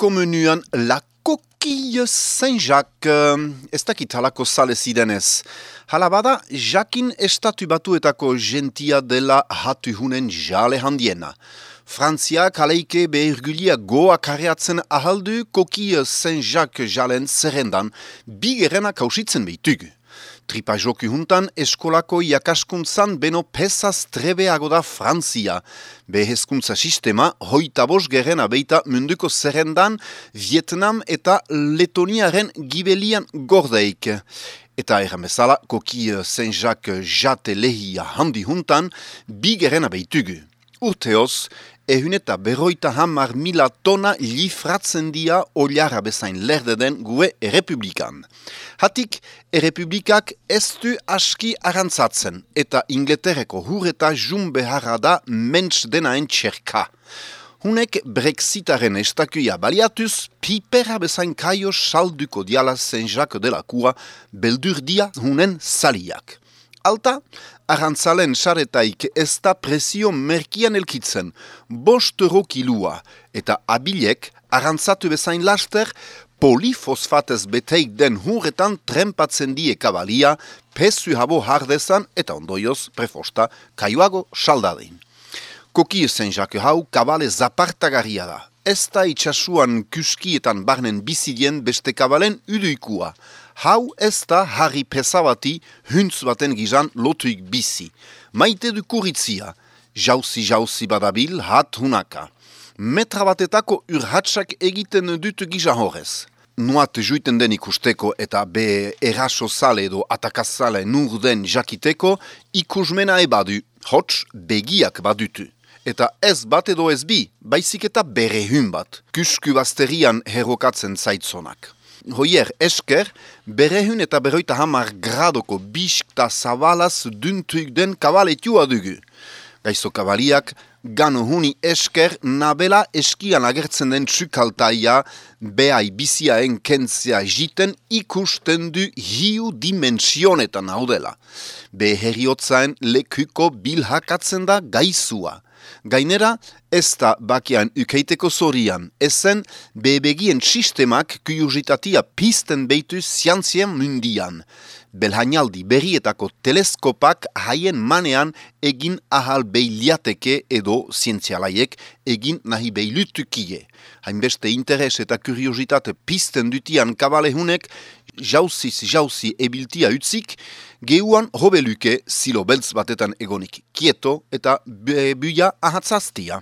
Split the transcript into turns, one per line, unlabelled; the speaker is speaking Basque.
Gaurko menuan la coquille Saint-Jacques. Ez dakit halako sale zidenez. Hala bada, jakin estatu batuetako gentia dela hatu hunen jale handiena. Frantzia kaleike behirgulia goa kareatzen ahaldu kokia Saint-Jacques jalen zerrendan bigerena kausitzen behitugu. Tripa joki juntan eskolako jakaskuntzan beno pesaz trebeago da Frantzia. Behezkuntza sistema hoita bos gerena beita munduko zerrendan Vietnam eta Letoniaren gibelian gordeik. Eta erran bezala, koki Saint-Jacques jate lehia handi juntan, bi gerena beitugu. Urteoz, ehun eta berroita hamar mila tona lifratzen dia oliara bezain lerde den gue errepublikan. Hatik, errepublikak ez du aski arantzatzen eta ingleterreko hurreta jun beharra da mentz denaen txerka. Hunek brexitaren estakuia baliatuz, pipera bezain kaio salduko diala Saint-Jacques de la Cour beldur dia hunen saliak. Alta, arantzalen saretaik ez da presio merkian elkitzen, bost euro kilua, eta abilek arantzatu bezain laster, polifosfatez beteik den hurretan trempatzen die kabalia, pesu habo hardezan eta ondoioz prefosta kaiuago saldadein. Koki zen jake hau kabale zapartagarria da. Ez da itxasuan kuskietan barnen bizidien beste kabalen uduikua. Hau ez da harri pesabati huntz baten gizan lotuik bizi. Maite du kuritzia, jauzi jauzi badabil hat hunaka. Metra batetako urhatsak egiten dut gizan horrez. Nuat juiten den ikusteko eta be eraso sale edo atakazale nur den jakiteko ikusmena ebadu, hots begiak badutu. Eta ez bat edo ez bi, baizik eta bere hun bat, kusku basterian herrokatzen zaitzonak. Hoier esker, berehun eta berroita hamar gradoko biskta zabalaz duntuik den kabaletua dugu. Gaizo kabaliak, gano huni esker, nabela eskian agertzen den txukaltaia, behai biziaen kentzea jiten ikusten du hiu dimensionetan hau dela. Beherriotzaen lekuko bilhakatzen da gaizua. Gainera, ez da bakian ukeiteko zorian, ezen bebegien sistemak kujuritatia pisten beitu ziantzien mundian. Belhainaldi berrietako teleskopak haien manean egin ahal beiliateke edo zientzialaiek egin nahi behilutukie. Hainbeste interes eta kuriositate pisten dutian kabalehunek, jauziz jauzi ebiltia utzik, Geuan hobeluke zilo beltz batetan egonik kieto eta buia ahatzaztia.